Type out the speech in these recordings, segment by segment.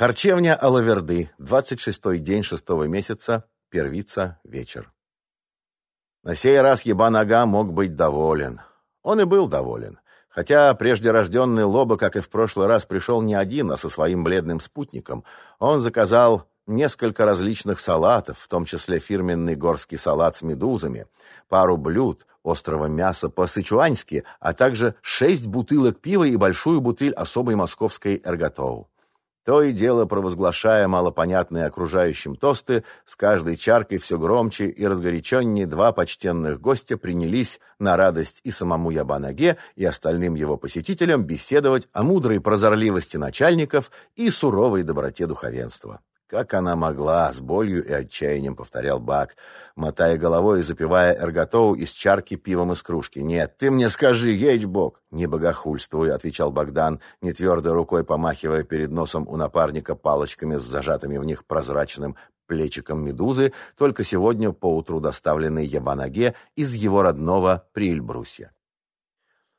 Харчевня Алаверды, 26-й день шестого месяца, первица, вечер. На сей раз Ебанага мог быть доволен. Он и был доволен. Хотя прежде рожденный Лоба, как и в прошлый раз, пришел не один, а со своим бледным спутником, он заказал несколько различных салатов, в том числе фирменный горский салат с медузами, пару блюд, острого мяса по-сычуански, а также шесть бутылок пива и большую бутыль особой московской эрготоу. То и дело, провозглашая малопонятные окружающим тосты, с каждой чаркой все громче и разгоряченнее два почтенных гостя принялись на радость и самому Ябанаге, и остальным его посетителям беседовать о мудрой прозорливости начальников и суровой доброте духовенства. «Как она могла!» — с болью и отчаянием повторял Бак, мотая головой и запивая эрготоу из чарки пивом из кружки. «Нет, ты мне скажи, ейч-бог!» «Не богохульствуй», — отвечал Богдан, нетвердой рукой помахивая перед носом у напарника палочками с зажатыми в них прозрачным плечиком медузы, только сегодня поутру доставленной Ябанаге из его родного Приэльбрусья.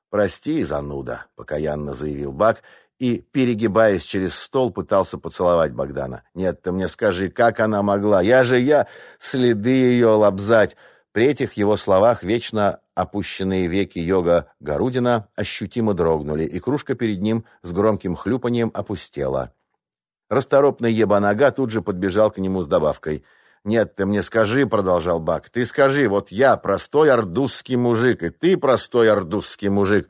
«Прости, зануда», — покаянно заявил Бак и, перегибаясь через стол, пытался поцеловать Богдана. «Нет, ты мне скажи, как она могла? Я же я! Следы ее лобзать!» При этих его словах вечно опущенные веки йога Гарудина ощутимо дрогнули, и кружка перед ним с громким хлюпанием опустела. Расторопный ебанага тут же подбежал к нему с добавкой. «Нет, ты мне скажи», — продолжал Бак, — «ты скажи, вот я простой ордузский мужик, и ты простой ордузский мужик».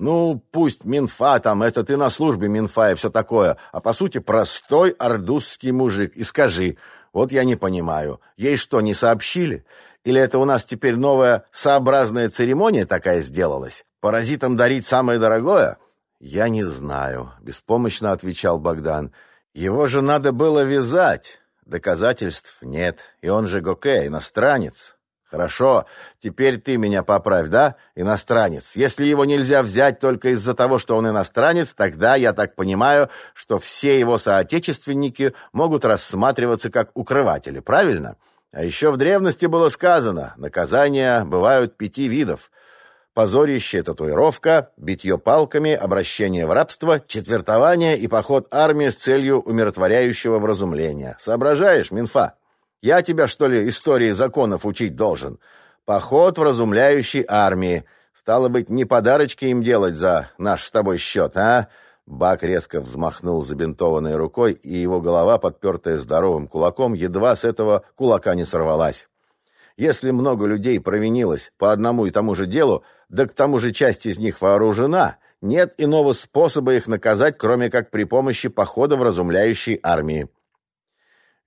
Ну, пусть Минфа там, это ты на службе Минфа и все такое, а по сути простой ордузский мужик. И скажи, вот я не понимаю, ей что, не сообщили? Или это у нас теперь новая сообразная церемония такая сделалась? Паразитам дарить самое дорогое? Я не знаю, беспомощно отвечал Богдан. Его же надо было вязать. Доказательств нет, и он же Гоке, иностранец. Хорошо, теперь ты меня поправь, да, иностранец. Если его нельзя взять только из-за того, что он иностранец, тогда я так понимаю, что все его соотечественники могут рассматриваться как укрыватели, правильно? А еще в древности было сказано, наказания бывают пяти видов. Позорище, татуировка, битье палками, обращение в рабство, четвертование и поход армии с целью умиротворяющего вразумления. Соображаешь, Минфа? Я тебя, что ли, истории законов учить должен? Поход в разумляющей армии. Стало быть, не подарочки им делать за наш с тобой счет, а?» Бак резко взмахнул забинтованной рукой, и его голова, подпертая здоровым кулаком, едва с этого кулака не сорвалась. Если много людей провинилось по одному и тому же делу, да к тому же часть из них вооружена, нет иного способа их наказать, кроме как при помощи похода в разумляющей армии.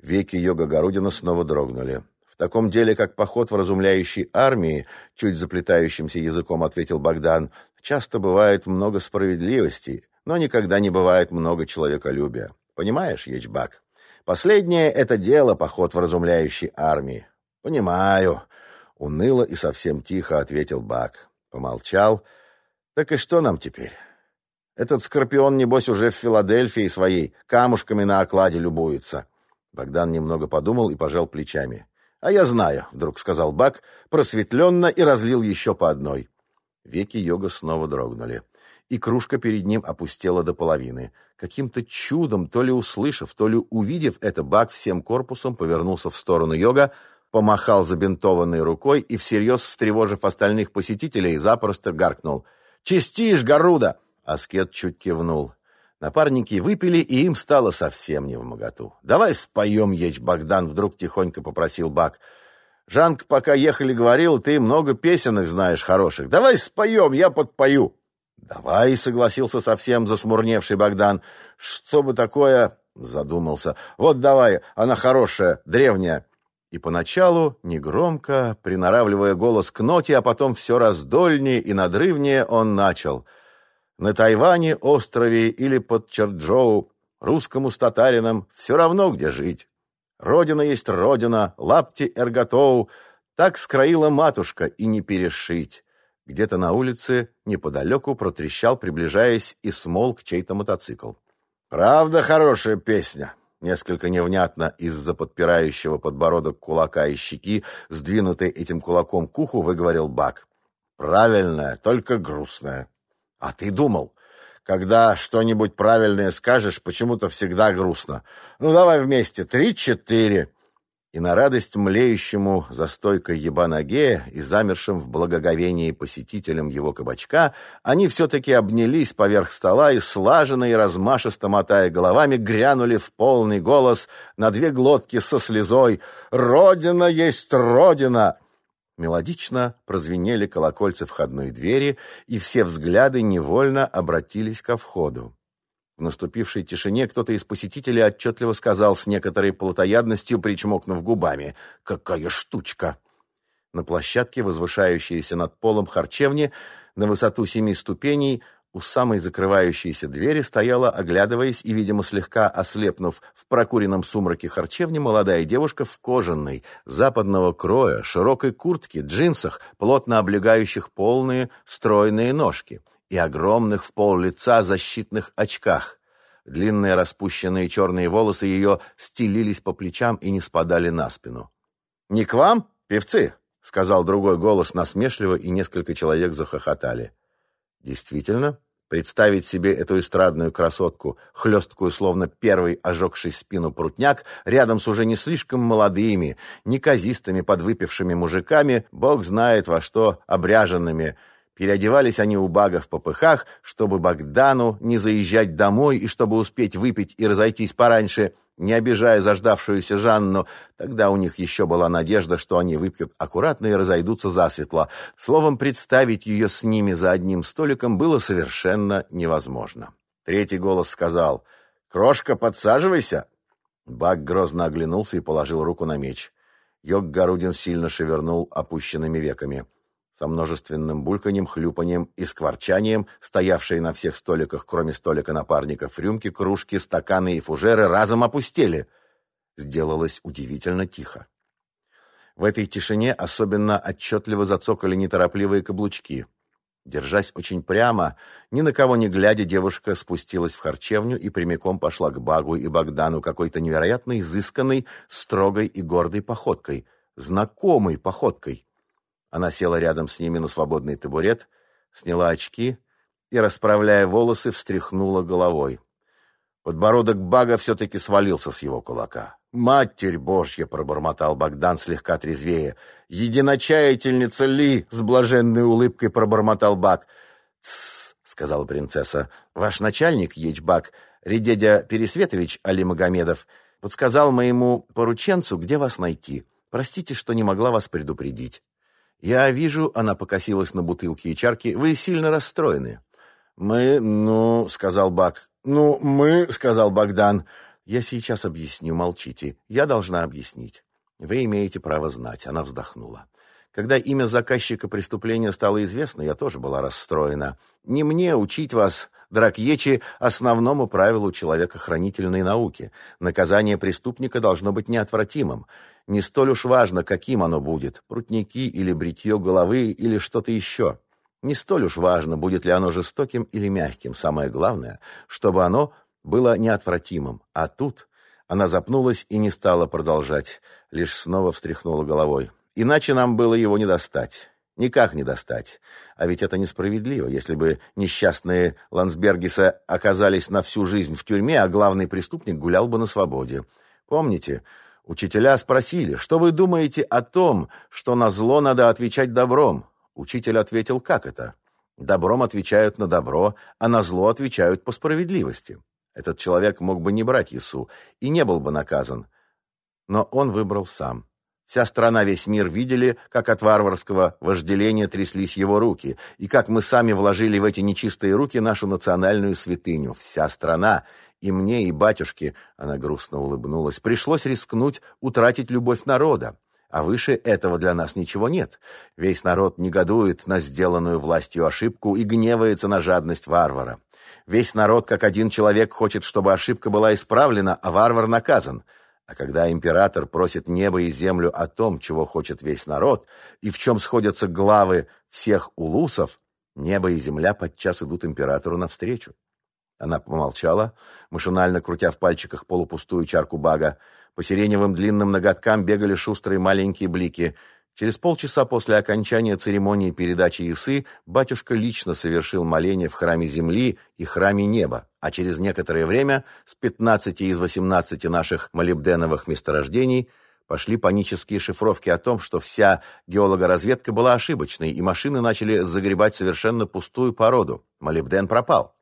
Веки Йога Горудина снова дрогнули. В таком деле, как поход в разумляющей армии, чуть заплетающимся языком ответил Богдан, часто бывает много справедливости, но никогда не бывает много человеколюбия. Понимаешь, Ечбак? Последнее — это дело поход в разумляющей армии. Понимаю. Уныло и совсем тихо ответил Бак. Помолчал. Так и что нам теперь? Этот скорпион, небось, уже в Филадельфии своей камушками на окладе любуется. Богдан немного подумал и пожал плечами. «А я знаю», — вдруг сказал Бак, просветленно и разлил еще по одной. Веки йога снова дрогнули, и кружка перед ним опустела до половины. Каким-то чудом, то ли услышав, то ли увидев это, Бак всем корпусом повернулся в сторону йога, помахал забинтованной рукой и, всерьез встревожив остальных посетителей, запросто гаркнул. «Чистишь, Гаруда!» Аскет чуть кивнул. Напарники выпили, и им стало совсем не в моготу. «Давай споем, Еч Богдан», — вдруг тихонько попросил Бак. «Жанк, пока ехали, говорил, ты много песенок знаешь хороших. Давай споем, я подпою». «Давай», — согласился совсем засмурневший Богдан. «Что бы такое...» — задумался. «Вот давай, она хорошая, древняя». И поначалу, негромко, приноравливая голос к ноте, а потом все раздольнее и надрывнее, он начал — на Тайване, острове или под Черджоу, русскому с татарином все равно, где жить. Родина есть родина, лапти эрготоу, так скроила матушка и не перешить. Где-то на улице неподалеку протрещал, приближаясь, и смолк чей-то мотоцикл. «Правда хорошая песня!» Несколько невнятно из-за подпирающего подбородок кулака и щеки, сдвинутой этим кулаком к уху, выговорил Бак. «Правильная, только грустная. А ты думал, Когда что-нибудь правильное скажешь, почему-то всегда грустно. Ну, давай вместе. Три-четыре. И на радость млеющему за стойкой ебаноге и замершим в благоговении посетителям его кабачка, они все-таки обнялись поверх стола и, слаженно и размашисто мотая головами, грянули в полный голос на две глотки со слезой «Родина есть Родина!» Мелодично прозвенели колокольцы входной двери, и все взгляды невольно обратились ко входу. В наступившей тишине кто-то из посетителей отчетливо сказал с некоторой плотоядностью, причмокнув губами, «Какая штучка!» На площадке, возвышающейся над полом харчевни, на высоту семи ступеней, у самой закрывающейся двери стояла, оглядываясь и, видимо, слегка ослепнув в прокуренном сумраке харчевни, молодая девушка в кожаной, западного кроя, широкой куртке, джинсах, плотно облегающих полные, стройные ножки — и огромных в пол лица защитных очках. Длинные распущенные черные волосы ее стелились по плечам и не спадали на спину. «Не к вам, певцы?» — сказал другой голос насмешливо, и несколько человек захохотали. Действительно, представить себе эту эстрадную красотку, хлесткую, словно первый ожегший спину прутняк, рядом с уже не слишком молодыми, неказистыми подвыпившими мужиками, бог знает во что обряженными — Переодевались они у Бага в попыхах, чтобы Богдану не заезжать домой и чтобы успеть выпить и разойтись пораньше, не обижая заждавшуюся Жанну. Тогда у них еще была надежда, что они выпьют аккуратно и разойдутся засветло. Словом, представить ее с ними за одним столиком было совершенно невозможно. Третий голос сказал «Крошка, подсаживайся!» Баг грозно оглянулся и положил руку на меч. Йог Гарудин сильно шевернул опущенными веками со множественным бульканьем, хлюпанием и скворчанием, стоявшие на всех столиках, кроме столика напарников, рюмки, кружки, стаканы и фужеры разом опустели. Сделалось удивительно тихо. В этой тишине особенно отчетливо зацокали неторопливые каблучки. Держась очень прямо, ни на кого не глядя, девушка спустилась в харчевню и прямиком пошла к Багу и Богдану какой-то невероятно изысканной, строгой и гордой походкой, знакомой походкой. Она села рядом с ними на свободный табурет, сняла очки и, расправляя волосы, встряхнула головой. Подбородок Бага все-таки свалился с его кулака. «Матерь Божья!» — пробормотал Богдан слегка трезвее. «Единочаятельница Ли!» — с блаженной улыбкой пробормотал Баг. «Тссс!» — сказала принцесса. «Ваш начальник, Ечбак, Редедя Пересветович Али Магомедов, подсказал моему порученцу, где вас найти. Простите, что не могла вас предупредить». «Я вижу», — она покосилась на бутылки и чарки, — «вы сильно расстроены». «Мы, ну», — сказал Бак. «Ну, мы», — сказал Богдан. «Я сейчас объясню, молчите. Я должна объяснить. Вы имеете право знать». Она вздохнула. Когда имя заказчика преступления стало известно, я тоже была расстроена. Не мне учить вас, Дракьечи, основному правилу человекохранительной науки. Наказание преступника должно быть неотвратимым. Не столь уж важно, каким оно будет, прутники или бритье головы или что-то еще. Не столь уж важно, будет ли оно жестоким или мягким. Самое главное, чтобы оно было неотвратимым. А тут она запнулась и не стала продолжать, лишь снова встряхнула головой. Иначе нам было его не достать. Никак не достать. А ведь это несправедливо. Если бы несчастные Лансбергисы оказались на всю жизнь в тюрьме, а главный преступник гулял бы на свободе. Помните, Учителя спросили, что вы думаете о том, что на зло надо отвечать добром? Учитель ответил, как это? Добром отвечают на добро, а на зло отвечают по справедливости. Этот человек мог бы не брать Иису и не был бы наказан. Но он выбрал сам. Вся страна, весь мир видели, как от варварского вожделения тряслись его руки, и как мы сами вложили в эти нечистые руки нашу национальную святыню. Вся страна, и мне, и батюшке, она грустно улыбнулась, пришлось рискнуть утратить любовь народа. А выше этого для нас ничего нет. Весь народ негодует на сделанную властью ошибку и гневается на жадность варвара. Весь народ, как один человек, хочет, чтобы ошибка была исправлена, а варвар наказан. А когда император просит небо и землю о том, чего хочет весь народ, и в чем сходятся главы всех улусов, небо и земля подчас идут императору навстречу. Она помолчала, машинально крутя в пальчиках полупустую чарку бага. По сиреневым длинным ноготкам бегали шустрые маленькие блики. Через полчаса после окончания церемонии передачи Исы батюшка лично совершил моление в храме земли и храме неба, а через некоторое время с 15 из 18 наших молибденовых месторождений пошли панические шифровки о том, что вся геологоразведка была ошибочной, и машины начали загребать совершенно пустую породу. Молибден пропал.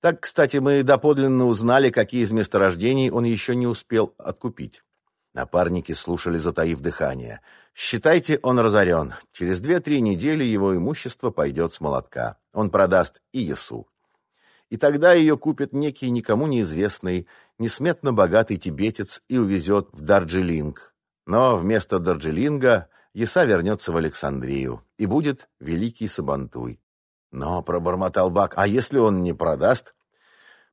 Так, кстати, мы доподлинно узнали, какие из месторождений он еще не успел откупить. Напарники слушали, затаив дыхание. «Считайте, он разорен. Через две-три недели его имущество пойдет с молотка. Он продаст и Ясу. И тогда ее купит некий никому неизвестный, несметно богатый тибетец и увезет в Дарджилинг. Но вместо Дарджилинга Яса вернется в Александрию, и будет великий Сабантуй. Но, пробормотал Бак, а если он не продаст?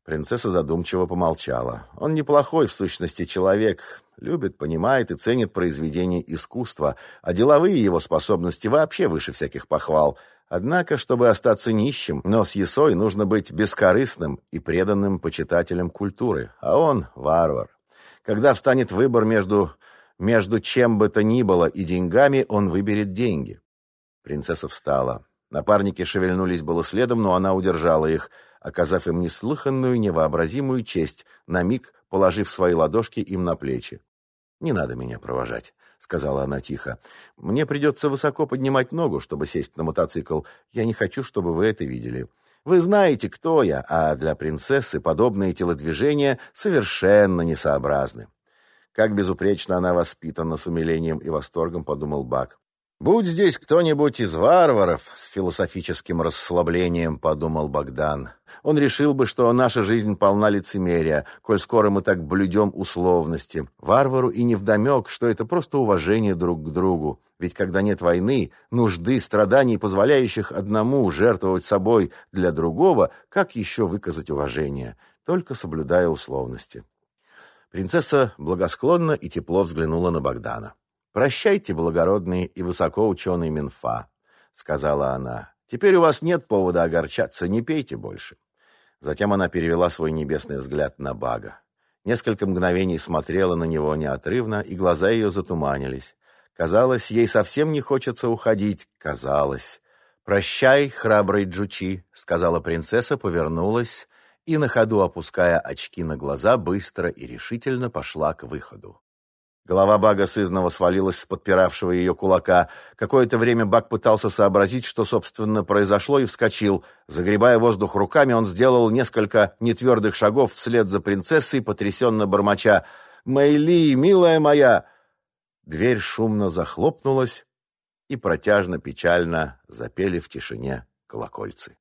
Принцесса задумчиво помолчала. Он неплохой, в сущности, человек. Любит, понимает и ценит произведения искусства, а деловые его способности вообще выше всяких похвал. Однако, чтобы остаться нищим, но с Есой нужно быть бескорыстным и преданным почитателем культуры. А он — варвар. Когда встанет выбор между, между чем бы то ни было и деньгами, он выберет деньги. Принцесса встала. Напарники шевельнулись было следом, но она удержала их, оказав им неслыханную, невообразимую честь, на миг положив свои ладошки им на плечи. «Не надо меня провожать», — сказала она тихо. «Мне придется высоко поднимать ногу, чтобы сесть на мотоцикл. Я не хочу, чтобы вы это видели. Вы знаете, кто я, а для принцессы подобные телодвижения совершенно несообразны». Как безупречно она воспитана, с умилением и восторгом подумал Бак. «Будь здесь кто-нибудь из варваров», — с философическим расслаблением подумал Богдан. «Он решил бы, что наша жизнь полна лицемерия, коль скоро мы так блюдем условности. Варвару и невдомек, что это просто уважение друг к другу. Ведь когда нет войны, нужды, страданий, позволяющих одному жертвовать собой для другого, как еще выказать уважение? Только соблюдая условности». Принцесса благосклонно и тепло взглянула на Богдана. «Прощайте, благородный и высокоученый Минфа», — сказала она. «Теперь у вас нет повода огорчаться, не пейте больше». Затем она перевела свой небесный взгляд на Бага. Несколько мгновений смотрела на него неотрывно, и глаза ее затуманились. Казалось, ей совсем не хочется уходить. Казалось. «Прощай, храбрый Джучи», — сказала принцесса, повернулась и, на ходу опуская очки на глаза, быстро и решительно пошла к выходу. Голова Бага сызново свалилась с подпиравшего ее кулака. Какое-то время Баг пытался сообразить, что, собственно, произошло, и вскочил. Загребая воздух руками, он сделал несколько нетвердых шагов вслед за принцессой, потрясенно бормоча «Мэйли, милая моя!» Дверь шумно захлопнулась, и протяжно-печально запели в тишине колокольцы.